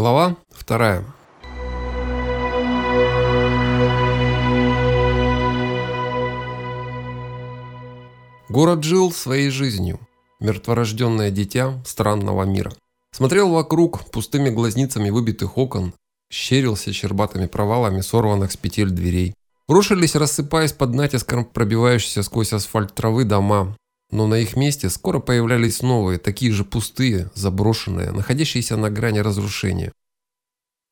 Глава вторая. Город жил своей жизнью, мертворожденное дитя странного мира. Смотрел вокруг пустыми глазницами выбитых окон, щерился щербатыми провалами сорванных с петель дверей. Рушились, рассыпаясь под натиском пробивающиеся сквозь асфальт травы дома, но на их месте скоро появлялись новые, такие же пустые, заброшенные, находящиеся на грани разрушения.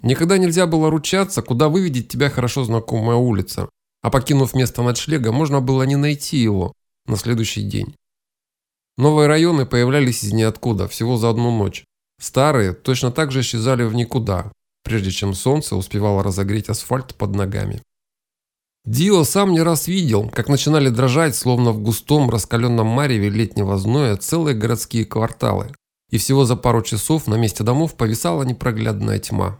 Никогда нельзя было ручаться, куда выведет тебя хорошо знакомая улица, а покинув место ночлега, можно было не найти его на следующий день. Новые районы появлялись из ниоткуда, всего за одну ночь. Старые точно так же исчезали в никуда, прежде чем солнце успевало разогреть асфальт под ногами. Дио сам не раз видел, как начинали дрожать, словно в густом раскаленном мареве летнего зноя, целые городские кварталы. И всего за пару часов на месте домов повисала непроглядная тьма.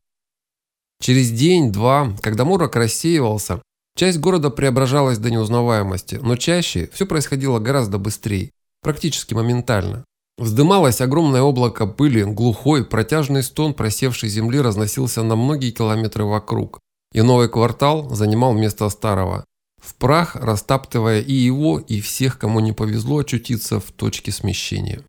Через день-два, когда морок рассеивался, часть города преображалась до неузнаваемости, но чаще все происходило гораздо быстрее, практически моментально. Вздымалось огромное облако пыли, глухой, протяжный стон просевшей земли разносился на многие километры вокруг и новый квартал занимал место старого, в прах растаптывая и его, и всех, кому не повезло очутиться в точке смещения.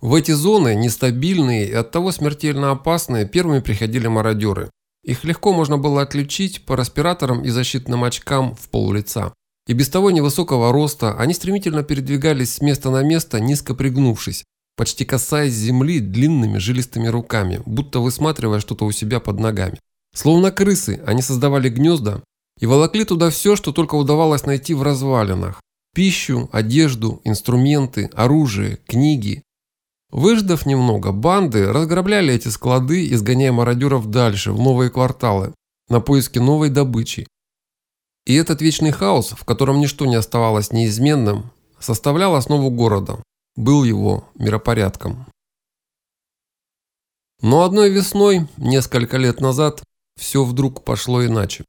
В эти зоны, нестабильные и оттого смертельно опасные, первыми приходили мародеры. Их легко можно было отличить по респираторам и защитным очкам в пол. И без того невысокого роста они стремительно передвигались с места на место, низко пригнувшись, почти касаясь земли длинными жилистыми руками, будто высматривая что-то у себя под ногами. Словно крысы, они создавали гнезда и волокли туда все, что только удавалось найти в развалинах. Пищу, одежду, инструменты, оружие, книги. Выждав немного, банды разграбляли эти склады, изгоняя мародеров дальше, в новые кварталы, на поиски новой добычи. И этот вечный хаос, в котором ничто не оставалось неизменным, составлял основу города, был его миропорядком. Но одной весной, несколько лет назад, все вдруг пошло иначе.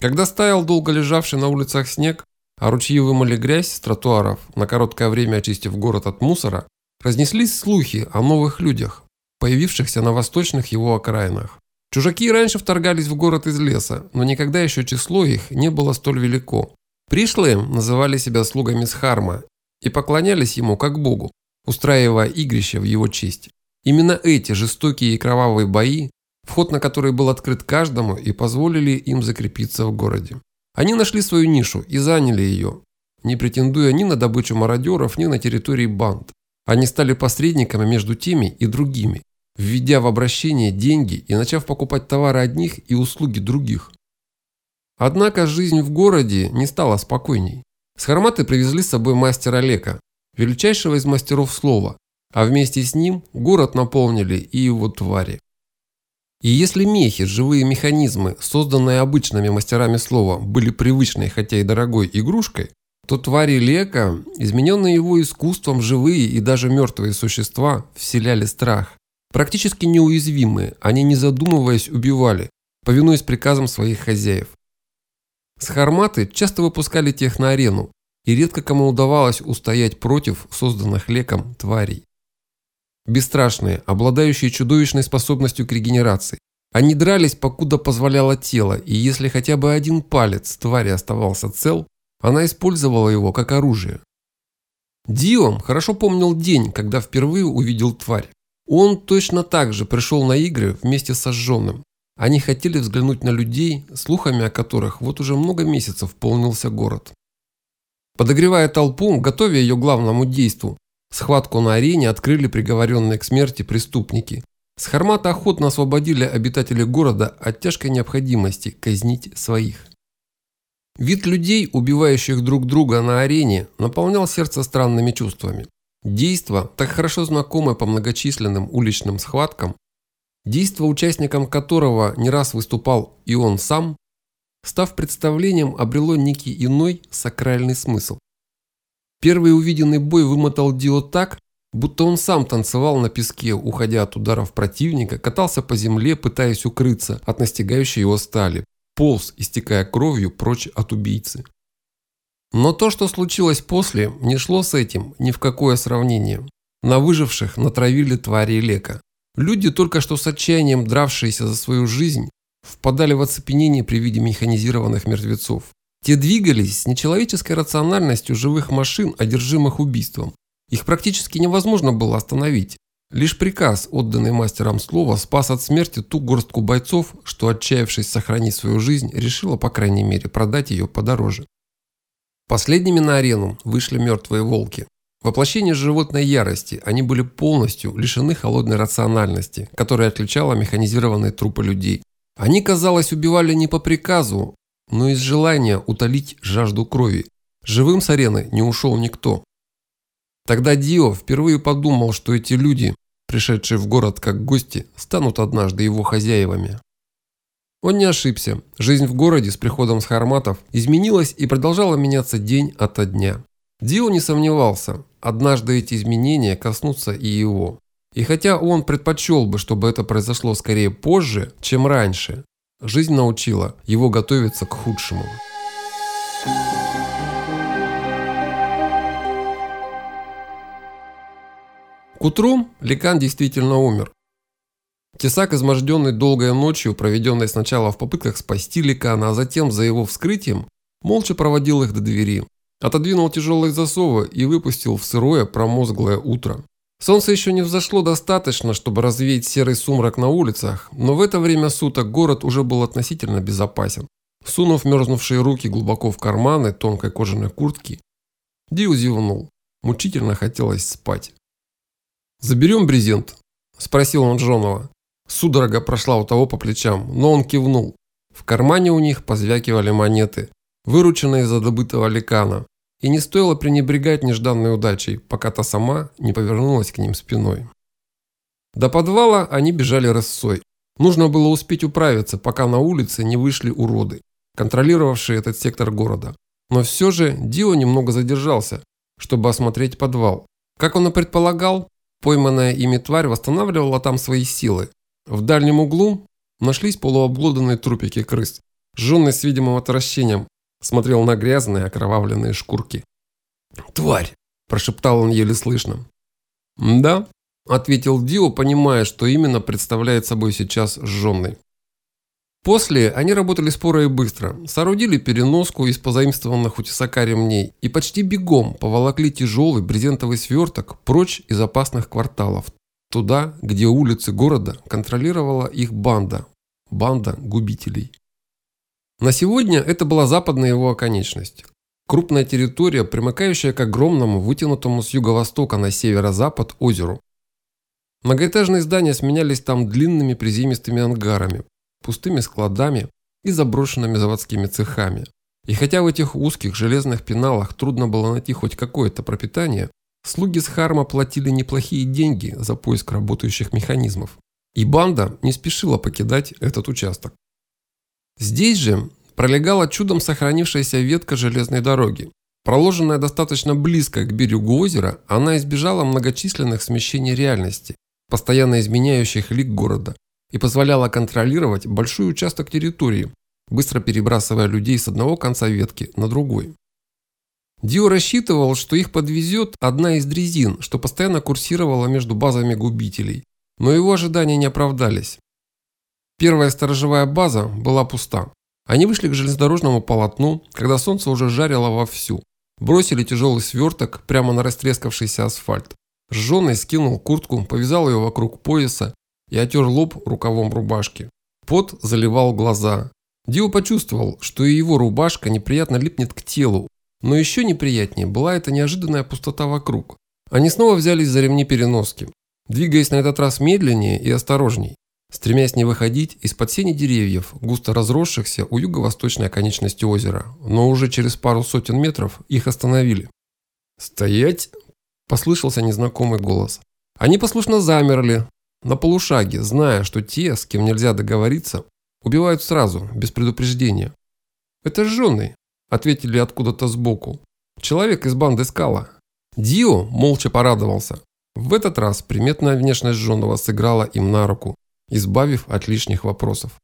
Когда стаял долго лежавший на улицах снег, а ручьи вымыли грязь с тротуаров, на короткое время очистив город от мусора, разнеслись слухи о новых людях, появившихся на восточных его окраинах. Чужаки раньше вторгались в город из леса, но никогда еще число их не было столь велико. Пришлые называли себя слугами Схарма и поклонялись ему как богу, устраивая игрища в его честь. Именно эти жестокие и кровавые бои вход на который был открыт каждому и позволили им закрепиться в городе. Они нашли свою нишу и заняли ее, не претендуя ни на добычу мародеров, ни на территории банд. Они стали посредниками между теми и другими, введя в обращение деньги и начав покупать товары одних и услуги других. Однако жизнь в городе не стала спокойней. Схарматы привезли с собой мастера Лека, величайшего из мастеров слова, а вместе с ним город наполнили и его твари. И если мехи, живые механизмы, созданные обычными мастерами слова, были привычной, хотя и дорогой игрушкой, то твари Лека, измененные его искусством живые и даже мертвые существа, вселяли страх. Практически неуязвимые, они не задумываясь убивали, повинуясь приказам своих хозяев. Схарматы часто выпускали тех на арену, и редко кому удавалось устоять против созданных леком тварей. Бесстрашные, обладающие чудовищной способностью к регенерации. Они дрались, покуда позволяло тело, и если хотя бы один палец твари оставался цел, она использовала его как оружие. Дио хорошо помнил день, когда впервые увидел тварь. Он точно так же пришел на игры вместе с сожженным. Они хотели взглянуть на людей, слухами о которых вот уже много месяцев полнился город. Подогревая толпу, готовя ее главному действу, Схватку на арене открыли приговоренные к смерти преступники. С Хармата охотно освободили обитатели города от тяжкой необходимости казнить своих. Вид людей, убивающих друг друга на арене, наполнял сердце странными чувствами. Действо, так хорошо знакомое по многочисленным уличным схваткам, действо, участником которого не раз выступал и он сам, став представлением, обрело некий иной сакральный смысл. Первый увиденный бой вымотал Дио так, будто он сам танцевал на песке, уходя от ударов противника, катался по земле, пытаясь укрыться от настигающей его стали, полз, истекая кровью прочь от убийцы. Но то, что случилось после, не шло с этим ни в какое сравнение. На выживших натравили твари Лека. Люди, только что с отчаянием дравшиеся за свою жизнь, впадали в оцепенение при виде механизированных мертвецов. Те двигались с нечеловеческой рациональностью живых машин, одержимых убийством. Их практически невозможно было остановить. Лишь приказ, отданный мастером слова, спас от смерти ту горстку бойцов, что, отчаявшись сохранить свою жизнь, решила, по крайней мере, продать ее подороже. Последними на арену вышли мертвые волки. Воплощение животной ярости, они были полностью лишены холодной рациональности, которая отличала механизированные трупы людей. Они, казалось, убивали не по приказу, но из желания утолить жажду крови. Живым с арены не ушел никто. Тогда Дио впервые подумал, что эти люди, пришедшие в город как гости, станут однажды его хозяевами. Он не ошибся. Жизнь в городе с приходом схарматов изменилась и продолжала меняться день ото дня. Дио не сомневался, однажды эти изменения коснутся и его. И хотя он предпочел бы, чтобы это произошло скорее позже, чем раньше, жизнь научила его готовиться к худшему. К утру Ликан действительно умер. Тесак, изможденный долгой ночью, проведенной сначала в попытках спасти Ликана, а затем за его вскрытием, молча проводил их до двери, Отодвинул тяжелые засовы и выпустил в сырое промозглое утро. Солнце еще не взошло достаточно, чтобы развеять серый сумрак на улицах, но в это время суток город уже был относительно безопасен. Сунув мерзнувшие руки глубоко в карманы тонкой кожаной куртки, Дил зевнул. Мучительно хотелось спать. «Заберем брезент?» – спросил он Джонова. Судорога прошла у того по плечам, но он кивнул. В кармане у них позвякивали монеты, вырученные за добытого ликана. И не стоило пренебрегать нежданной удачей, пока та сама не повернулась к ним спиной. До подвала они бежали рысцой. Нужно было успеть управиться, пока на улице не вышли уроды, контролировавшие этот сектор города. Но все же Дио немного задержался, чтобы осмотреть подвал. Как он и предполагал, пойманная ими тварь восстанавливала там свои силы. В дальнем углу нашлись полуобглоданные трупики крыс, сжженные с видимым отвращением, смотрел на грязные окровавленные шкурки. «Тварь!» – прошептал он еле слышно. «Да», – ответил Дио, понимая, что именно представляет собой сейчас сжженный. После они работали споро и быстро, соорудили переноску из позаимствованных у тесака ремней и почти бегом поволокли тяжелый брезентовый сверток прочь из опасных кварталов, туда, где улицы города контролировала их банда, банда губителей. На сегодня это была западная его оконечность. Крупная территория, примыкающая к огромному, вытянутому с юго-востока на северо-запад озеру. Многоэтажные здания сменялись там длинными приземистыми ангарами, пустыми складами и заброшенными заводскими цехами. И хотя в этих узких железных пеналах трудно было найти хоть какое-то пропитание, слуги с Харма платили неплохие деньги за поиск работающих механизмов. И банда не спешила покидать этот участок. Здесь же пролегала чудом сохранившаяся ветка железной дороги. Проложенная достаточно близко к берегу озера, она избежала многочисленных смещений реальности, постоянно изменяющих лик города, и позволяла контролировать большой участок территории, быстро перебрасывая людей с одного конца ветки на другой. Дио рассчитывал, что их подвезет одна из дрезин, что постоянно курсировала между базами губителей, но его ожидания не оправдались. Первая сторожевая база была пуста. Они вышли к железнодорожному полотну, когда солнце уже жарило вовсю. Бросили тяжелый сверток прямо на растрескавшийся асфальт. Сжженный скинул куртку, повязал ее вокруг пояса и отер лоб рукавом рубашки. Пот заливал глаза. Дио почувствовал, что и его рубашка неприятно липнет к телу, но еще неприятнее была эта неожиданная пустота вокруг. Они снова взялись за ремни переноски, двигаясь на этот раз медленнее и осторожней стремясь не выходить из-под сени деревьев, густо разросшихся у юго-восточной оконечности озера, но уже через пару сотен метров их остановили. «Стоять!» – послышался незнакомый голос. Они послушно замерли, на полушаге, зная, что те, с кем нельзя договориться, убивают сразу, без предупреждения. «Это жженый», – ответили откуда-то сбоку. «Человек из банды Скала». Дио молча порадовался. В этот раз приметная внешность жженого сыграла им на руку избавив от лишних вопросов.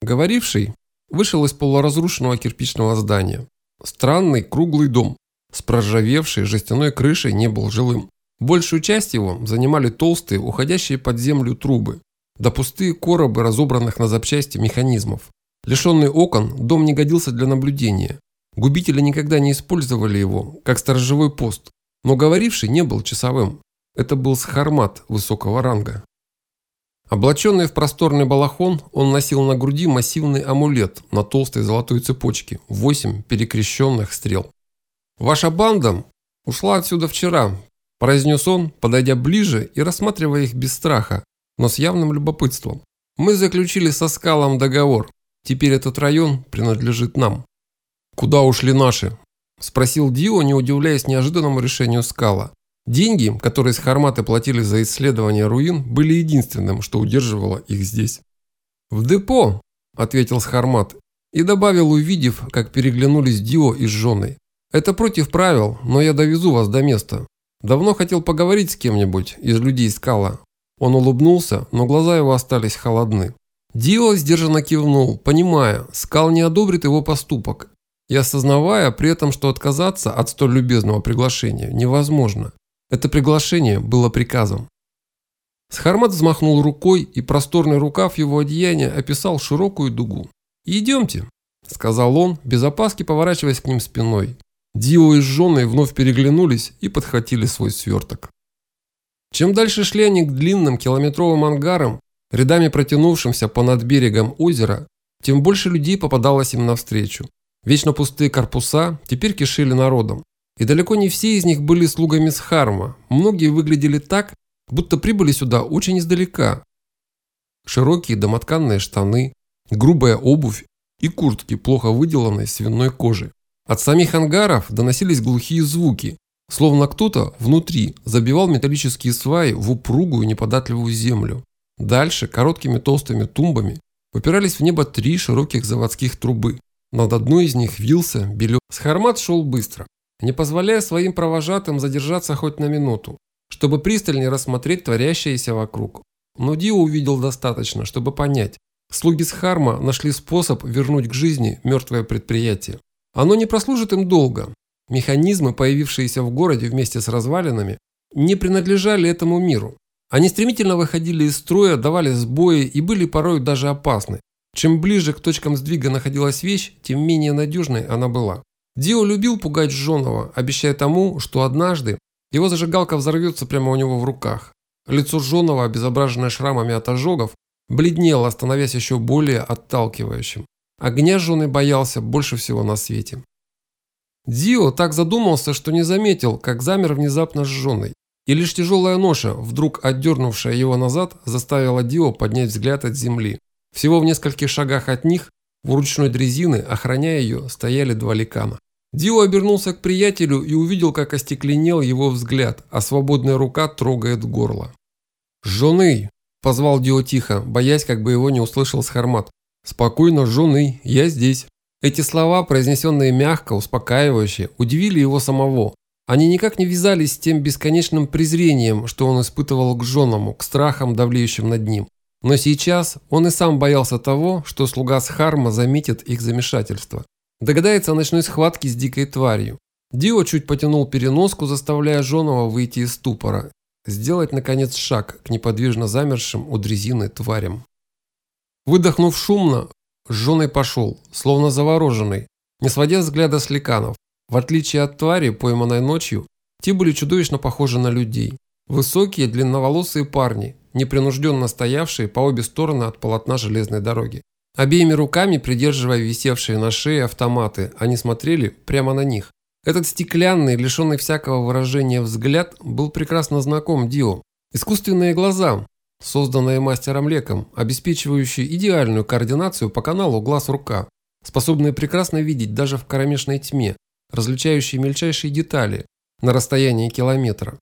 Говоривший вышел из полуразрушенного кирпичного здания. Странный круглый дом с проржавевшей жестяной крышей не был жилым. Большую часть его занимали толстые, уходящие под землю трубы, да пустые коробы разобранных на запчасти механизмов. Лишенный окон, дом не годился для наблюдения. Губители никогда не использовали его, как сторожевой пост, но говоривший не был часовым. Это был схармат высокого ранга. Облаченный в просторный балахон, он носил на груди массивный амулет на толстой золотой цепочке, восемь перекрещенных стрел. «Ваша банда ушла отсюда вчера», – произнес он, подойдя ближе и рассматривая их без страха, но с явным любопытством. «Мы заключили со скалом договор. Теперь этот район принадлежит нам». «Куда ушли наши?» – спросил Дио, не удивляясь неожиданному решению скала. Деньги, которые с Харматы платили за исследование руин, были единственным, что удерживало их здесь. «В депо», – ответил Схармат и добавил, увидев, как переглянулись Дио и с женой. «Это против правил, но я довезу вас до места. Давно хотел поговорить с кем-нибудь из людей скала». Он улыбнулся, но глаза его остались холодны. Дио сдержанно кивнул, понимая, скал не одобрит его поступок, и осознавая при этом, что отказаться от столь любезного приглашения невозможно. Это приглашение было приказом. Схармат взмахнул рукой, и просторный рукав его одеяния описал широкую дугу. «Идемте», – сказал он, без опаски поворачиваясь к ним спиной. Дио и с женой вновь переглянулись и подхватили свой сверток. Чем дальше шли они к длинным километровым ангарам, рядами протянувшимся понад берегом озера, тем больше людей попадалось им навстречу. Вечно пустые корпуса теперь кишели народом. И далеко не все из них были слугами Схарма. Многие выглядели так, будто прибыли сюда очень издалека. Широкие домотканные штаны, грубая обувь и куртки плохо выделанной свиной кожи. От самих ангаров доносились глухие звуки, словно кто-то внутри забивал металлические сваи в упругую неподатливую землю. Дальше короткими толстыми тумбами выпирались в небо три широких заводских трубы. Над одной из них вился белё. Схармат шел быстро не позволяя своим провожатым задержаться хоть на минуту, чтобы пристальнее рассмотреть творящееся вокруг. Но Дио увидел достаточно, чтобы понять, слуги Схарма нашли способ вернуть к жизни мертвое предприятие. Оно не прослужит им долго. Механизмы, появившиеся в городе вместе с развалинами, не принадлежали этому миру. Они стремительно выходили из строя, давали сбои и были порой даже опасны. Чем ближе к точкам сдвига находилась вещь, тем менее надежной она была. Дио любил пугать Жонова, обещая тому, что однажды его зажигалка взорвется прямо у него в руках. Лицо Жонова, обезображенное шрамами от ожогов, бледнело, становясь еще более отталкивающим. Огня Жоны боялся больше всего на свете. Дио так задумался, что не заметил, как замер внезапно с Жоной. И лишь тяжелая ноша, вдруг отдернувшая его назад, заставила Дио поднять взгляд от земли. Всего в нескольких шагах от них, в ручной дрезины, охраняя ее, стояли два ликана. Дио обернулся к приятелю и увидел, как остекленел его взгляд, а свободная рука трогает горло. «Жены!» – позвал Дио тихо, боясь, как бы его не услышал Схармат. «Спокойно, жены, я здесь». Эти слова, произнесенные мягко, успокаивающе, удивили его самого. Они никак не вязались с тем бесконечным презрением, что он испытывал к женам, к страхам, давлеющим над ним. Но сейчас он и сам боялся того, что слуга Схарма заметит их замешательство. Догадается о ночной схватке с дикой тварью. Дио чуть потянул переноску, заставляя Жонова выйти из ступора. Сделать, наконец, шаг к неподвижно замершим у дрезины тварям. Выдохнув шумно, Жоной пошел, словно завороженный, не сводя взгляда с ликанов. В отличие от твари, пойманной ночью, те были чудовищно похожи на людей. Высокие, длинноволосые парни, непринужденно стоявшие по обе стороны от полотна железной дороги. Обеими руками, придерживая висевшие на шее автоматы, они смотрели прямо на них. Этот стеклянный, лишенный всякого выражения взгляд был прекрасно знаком Дио. Искусственные глаза, созданные мастером Леком, обеспечивающие идеальную координацию по каналу глаз-рука, способные прекрасно видеть даже в кромешной тьме, различающие мельчайшие детали на расстоянии километра.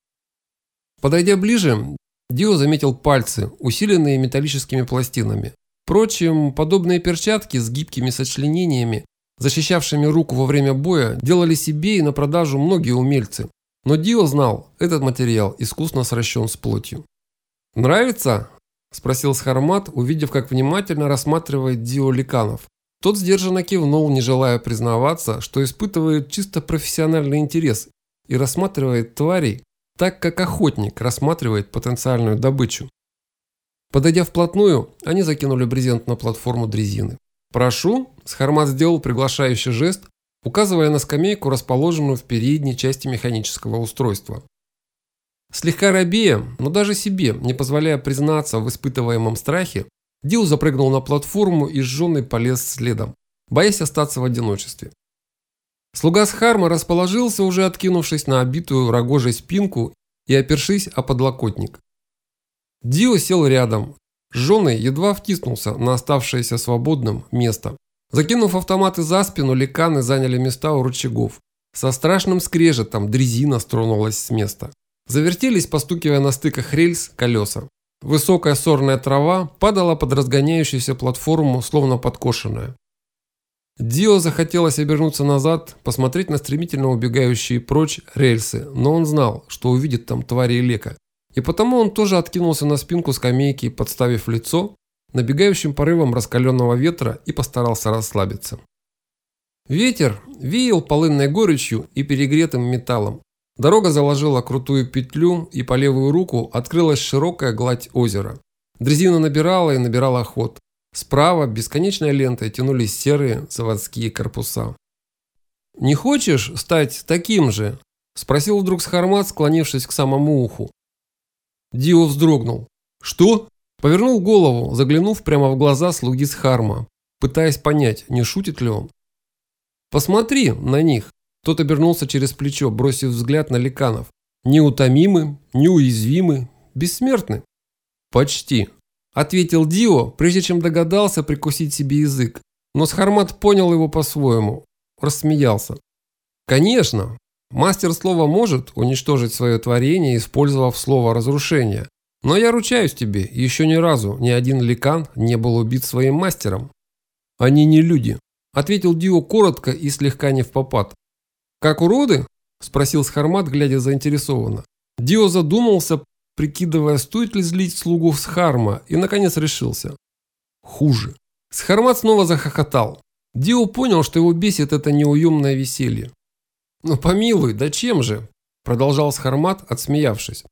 Подойдя ближе, Дио заметил пальцы, усиленные металлическими пластинами. Впрочем, подобные перчатки с гибкими сочленениями, защищавшими руку во время боя, делали себе и на продажу многие умельцы. Но Дио знал, этот материал искусно сращен с плотью. «Нравится?» – спросил Схармат, увидев, как внимательно рассматривает Дио Ликанов. Тот сдержанно кивнул, не желая признаваться, что испытывает чисто профессиональный интерес и рассматривает тварей, так как охотник рассматривает потенциальную добычу. Подойдя вплотную, они закинули брезент на платформу дрезины. «Прошу», – Схармат сделал приглашающий жест, указывая на скамейку, расположенную в передней части механического устройства. Слегка робея, но даже себе, не позволяя признаться в испытываемом страхе, Дил запрыгнул на платформу и сжженный полез следом, боясь остаться в одиночестве. Слуга Схарма расположился, уже откинувшись на обитую рогожей спинку и опершись о подлокотник. Дио сел рядом. Жженый едва втиснулся на оставшееся свободным место. Закинув автоматы за спину, ликаны заняли места у рычагов. Со страшным скрежетом дрезина стронулась с места. Завертелись, постукивая на стыках рельс, колеса. Высокая сорная трава падала под разгоняющуюся платформу, словно подкошенная. Дио захотелось обернуться назад, посмотреть на стремительно убегающие прочь рельсы, но он знал, что увидит там твари Лека. И потому он тоже откинулся на спинку скамейки, подставив лицо набегающим порывом раскаленного ветра и постарался расслабиться. Ветер веял полынной горечью и перегретым металлом, Дорога заложила крутую петлю, и по левую руку открылась широкая гладь озера. Дрезина набирала и набирала ход. Справа бесконечной лентой тянулись серые заводские корпуса. «Не хочешь стать таким же?» – спросил вдруг Схармат, склонившись к самому уху. Дио вздрогнул. «Что?» Повернул голову, заглянув прямо в глаза слуги Схарма, пытаясь понять, не шутит ли он. «Посмотри на них!» Тот обернулся через плечо, бросив взгляд на ликанов. Неутомимы, неуязвимы, бессмертны. Почти. Ответил Дио, прежде чем догадался прикусить себе язык. Но Схармат понял его по-своему. Рассмеялся. Конечно, мастер слова может уничтожить свое творение, использовав слово разрушение. Но я ручаюсь тебе, еще ни разу ни один ликан не был убит своим мастером. Они не люди, ответил Дио коротко и слегка не в попад. «Как уроды?» – спросил Схармат, глядя заинтересованно. Дио задумался, прикидывая, стоит ли злить слугу Схарма, и наконец решился. Хуже. Схармат снова захохотал. Дио понял, что его бесит это неуемное веселье. «Ну помилуй, да чем же?» – продолжал Схармат, отсмеявшись.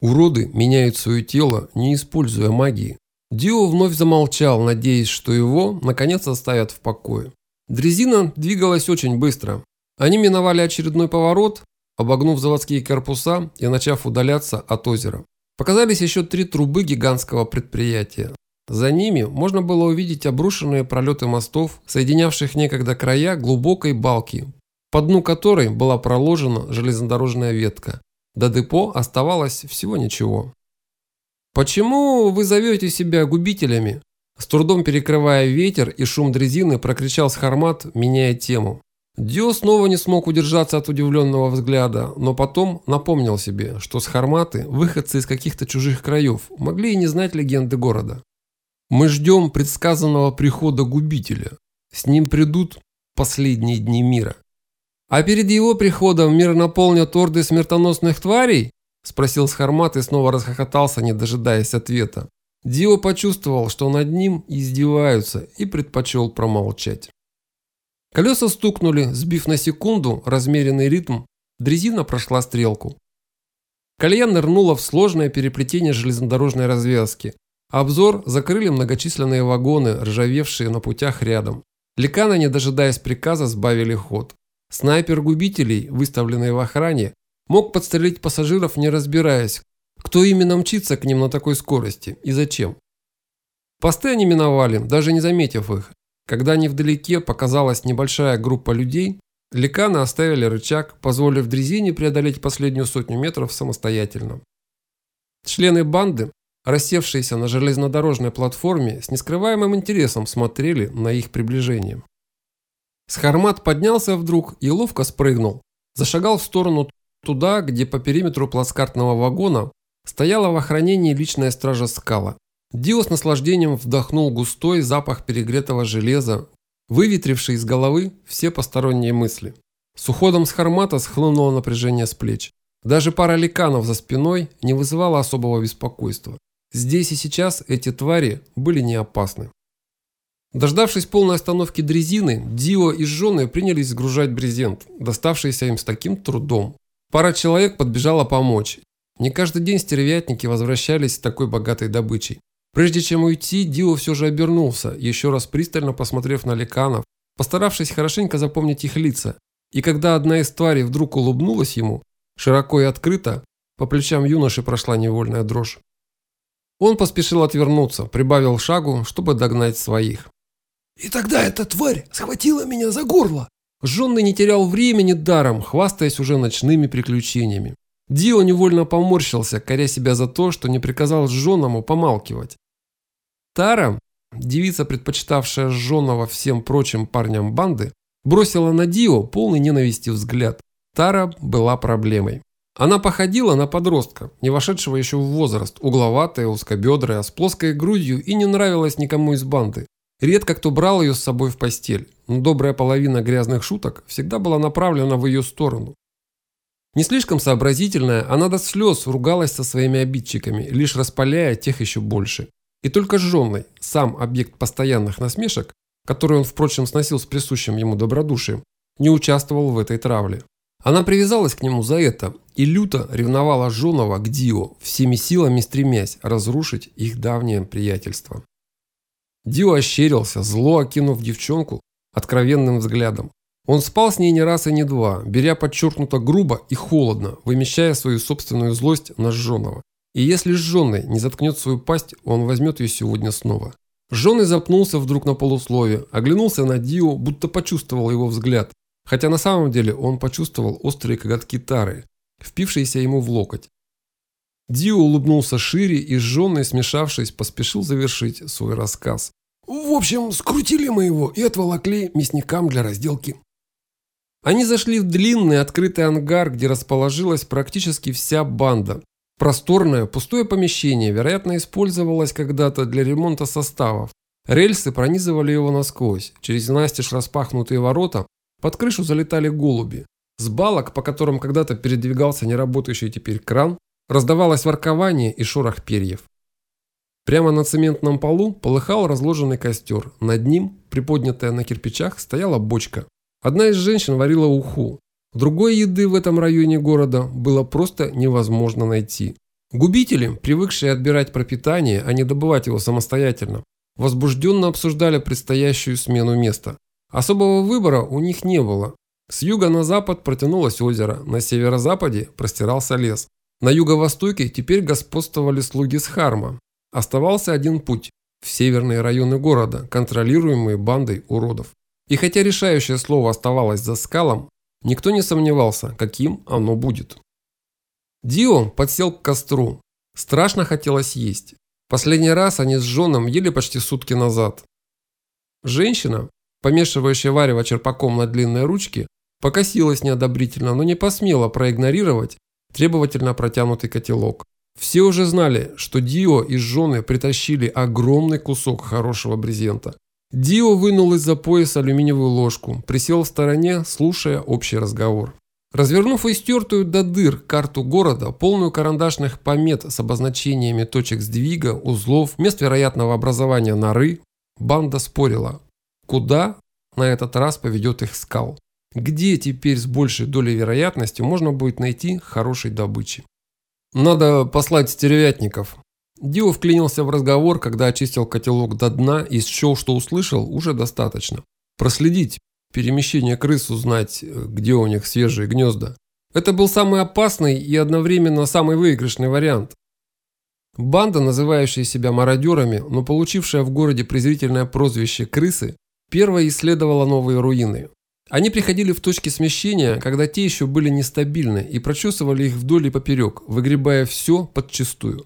Уроды меняют свое тело, не используя магии. Дио вновь замолчал, надеясь, что его, наконец, оставят в покое. Дрезина двигалась очень быстро. Они миновали очередной поворот, обогнув заводские корпуса и начав удаляться от озера. Показались еще три трубы гигантского предприятия. За ними можно было увидеть обрушенные пролеты мостов, соединявших некогда края глубокой балки, по дну которой была проложена железнодорожная ветка. До депо оставалось всего ничего. «Почему вы зовете себя губителями?» С трудом перекрывая ветер и шум дрезины, прокричал Схармат, меняя тему. Дио снова не смог удержаться от удивленного взгляда, но потом напомнил себе, что схарматы, выходцы из каких-то чужих краев, могли и не знать легенды города. «Мы ждем предсказанного прихода губителя. С ним придут последние дни мира». «А перед его приходом мир наполнят орды смертоносных тварей?» – спросил Схармат и снова расхохотался, не дожидаясь ответа. Дио почувствовал, что над ним издеваются, и предпочел промолчать. Колеса стукнули, сбив на секунду размеренный ритм, дрезина прошла стрелку. Колея нырнула в сложное переплетение железнодорожной развязки. Обзор закрыли многочисленные вагоны, ржавевшие на путях рядом. Ликаны, не дожидаясь приказа, сбавили ход. Снайпер губителей, выставленный в охране, мог подстрелить пассажиров, не разбираясь, кто именно мчится к ним на такой скорости и зачем. Посты они миновали, даже не заметив их, когда невдалеке показалась небольшая группа людей, ликаны оставили рычаг, позволив дрезине преодолеть последнюю сотню метров самостоятельно. Члены банды, рассевшиеся на железнодорожной платформе, с нескрываемым интересом смотрели на их приближение. Схармат поднялся вдруг и ловко спрыгнул, зашагал в сторону туда, где по периметру плацкартного вагона стояла в охранении личная стража скала. Дио с наслаждением вдохнул густой запах перегретого железа, выветривший из головы все посторонние мысли. С уходом с Хармата схлынуло напряжение с плеч. Даже пара ликанов за спиной не вызывала особого беспокойства. Здесь и сейчас эти твари были не опасны. Дождавшись полной остановки дрезины, Дио и жены принялись сгружать брезент, доставшийся им с таким трудом. Пара человек подбежала помочь. Не каждый день стервятники возвращались с такой богатой добычей. Прежде чем уйти, Дио все же обернулся, еще раз пристально посмотрев на ликанов, постаравшись хорошенько запомнить их лица. И когда одна из тварей вдруг улыбнулась ему, широко и открыто, по плечам юноши прошла невольная дрожь. Он поспешил отвернуться, прибавил шагу, чтобы догнать своих. И тогда эта тварь схватила меня за горло. Жженный не терял времени даром, хвастаясь уже ночными приключениями. Дио невольно поморщился, коря себя за то, что не приказал Жженому помалкивать. Тара, девица, предпочитавшая Жженого всем прочим парням банды, бросила на Дио полный ненависти взгляд. Тара была проблемой. Она походила на подростка, не вошедшего еще в возраст, угловатая, узкобедрая, с плоской грудью и не нравилась никому из банды. Редко кто брал ее с собой в постель, но добрая половина грязных шуток всегда была направлена в ее сторону. Не слишком сообразительная, она до слез ругалась со своими обидчиками, лишь распаляя тех еще больше. И только жженный, сам объект постоянных насмешек, который он, впрочем, сносил с присущим ему добродушием, не участвовал в этой травле. Она привязалась к нему за это и люто ревновала Жонова к Дио, всеми силами стремясь разрушить их давнее приятельство. Дио ощерился, зло окинув девчонку откровенным взглядом. Он спал с ней не раз и не два, беря подчеркнуто грубо и холодно, вымещая свою собственную злость на Жженого. И если Жженый не заткнет свою пасть, он возьмет ее сегодня снова. Жженый запнулся вдруг на полусловие, оглянулся на Дио, будто почувствовал его взгляд, хотя на самом деле он почувствовал острые коготки Тары, впившиеся ему в локоть. Дио улыбнулся шире и Жженый, смешавшись, поспешил завершить свой рассказ. В общем, скрутили мы его и отволокли мясникам для разделки. Они зашли в длинный открытый ангар, где расположилась практически вся банда. Просторное, пустое помещение, вероятно, использовалось когда-то для ремонта составов. Рельсы пронизывали его насквозь. Через настежь распахнутые ворота под крышу залетали голуби. С балок, по которым когда-то передвигался неработающий теперь кран, раздавалось воркование и шорох перьев. Прямо на цементном полу полыхал разложенный костер. Над ним, приподнятая на кирпичах, стояла бочка. Одна из женщин варила уху. Другой еды в этом районе города было просто невозможно найти. Губители, привыкшие отбирать пропитание, а не добывать его самостоятельно, возбужденно обсуждали предстоящую смену места. Особого выбора у них не было. С юга на запад протянулось озеро, на северо-западе простирался лес. На юго-востоке теперь господствовали слуги Схарма. Оставался один путь – в северные районы города, контролируемые бандой уродов. И хотя решающее слово оставалось за скалом, никто не сомневался, каким оно будет. Дио подсел к костру. Страшно хотелось есть. Последний раз они с Жоном ели почти сутки назад. Женщина, помешивающая варево черпаком на длинной ручке, покосилась неодобрительно, но не посмела проигнорировать требовательно протянутый котелок. Все уже знали, что Дио и жены притащили огромный кусок хорошего брезента. Дио вынул из-за пояса алюминиевую ложку, присел в стороне, слушая общий разговор. Развернув истертую до дыр карту города, полную карандашных помет с обозначениями точек сдвига, узлов, мест вероятного образования норы, банда спорила, куда на этот раз поведет их скал. Где теперь с большей долей вероятности можно будет найти хорошей добычи. Надо послать стервятников, Дио вклинился в разговор, когда очистил котелок до дна и счел, что услышал, уже достаточно. Проследить перемещение крыс, узнать, э, где у них свежие гнезда. Это был самый опасный и одновременно самый выигрышный вариант. Банда, называющая себя мародерами, но получившая в городе презрительное прозвище «крысы», первая исследовала новые руины. Они приходили в точки смещения, когда те еще были нестабильны, и прочесывали их вдоль и поперек, выгребая все подчистую.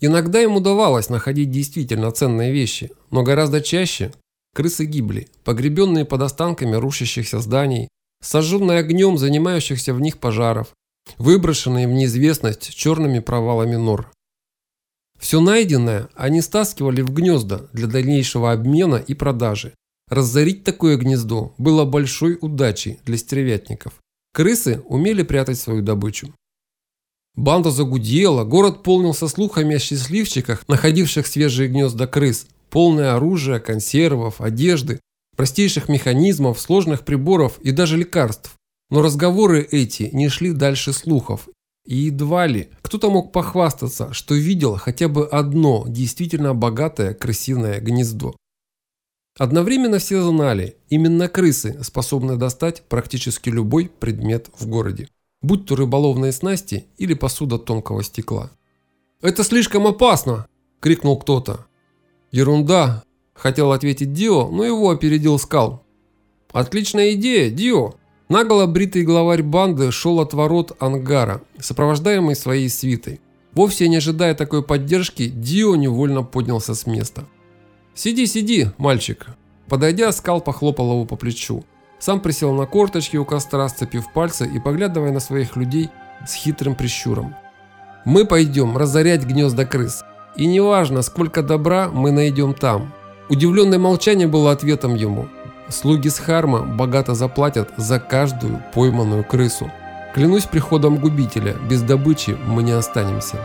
Иногда им удавалось находить действительно ценные вещи, но гораздо чаще крысы гибли, погребенные под останками рушащихся зданий, сожженные огнем занимающихся в них пожаров, выброшенные в неизвестность черными провалами нор. Все найденное они стаскивали в гнезда для дальнейшего обмена и продажи. Разорить такое гнездо было большой удачей для стервятников. Крысы умели прятать свою добычу. Банда загудела, город полнился слухами о счастливчиках, находивших свежие гнезда крыс, полное оружие, консервов, одежды, простейших механизмов, сложных приборов и даже лекарств. Но разговоры эти не шли дальше слухов, и едва ли кто-то мог похвастаться, что видел хотя бы одно действительно богатое крысиное гнездо. Одновременно все знали, именно крысы способны достать практически любой предмет в городе, будь то рыболовные снасти или посуда тонкого стекла. «Это слишком опасно!» – крикнул кто-то. «Ерунда!» – хотел ответить Дио, но его опередил скал. «Отличная идея, Дио!» Наголо бритый главарь банды шел от ворот ангара, сопровождаемый своей свитой. Вовсе не ожидая такой поддержки, Дио невольно поднялся с места. «Сиди, сиди, мальчик!» Подойдя, Скал похлопал его по плечу. Сам присел на корточки у костра, сцепив пальцы и поглядывая на своих людей с хитрым прищуром. «Мы пойдем разорять гнезда крыс. И неважно, сколько добра мы найдем там». Удивленное молчание было ответом ему. Слуги с Харма богато заплатят за каждую пойманную крысу. Клянусь приходом губителя, без добычи мы не останемся.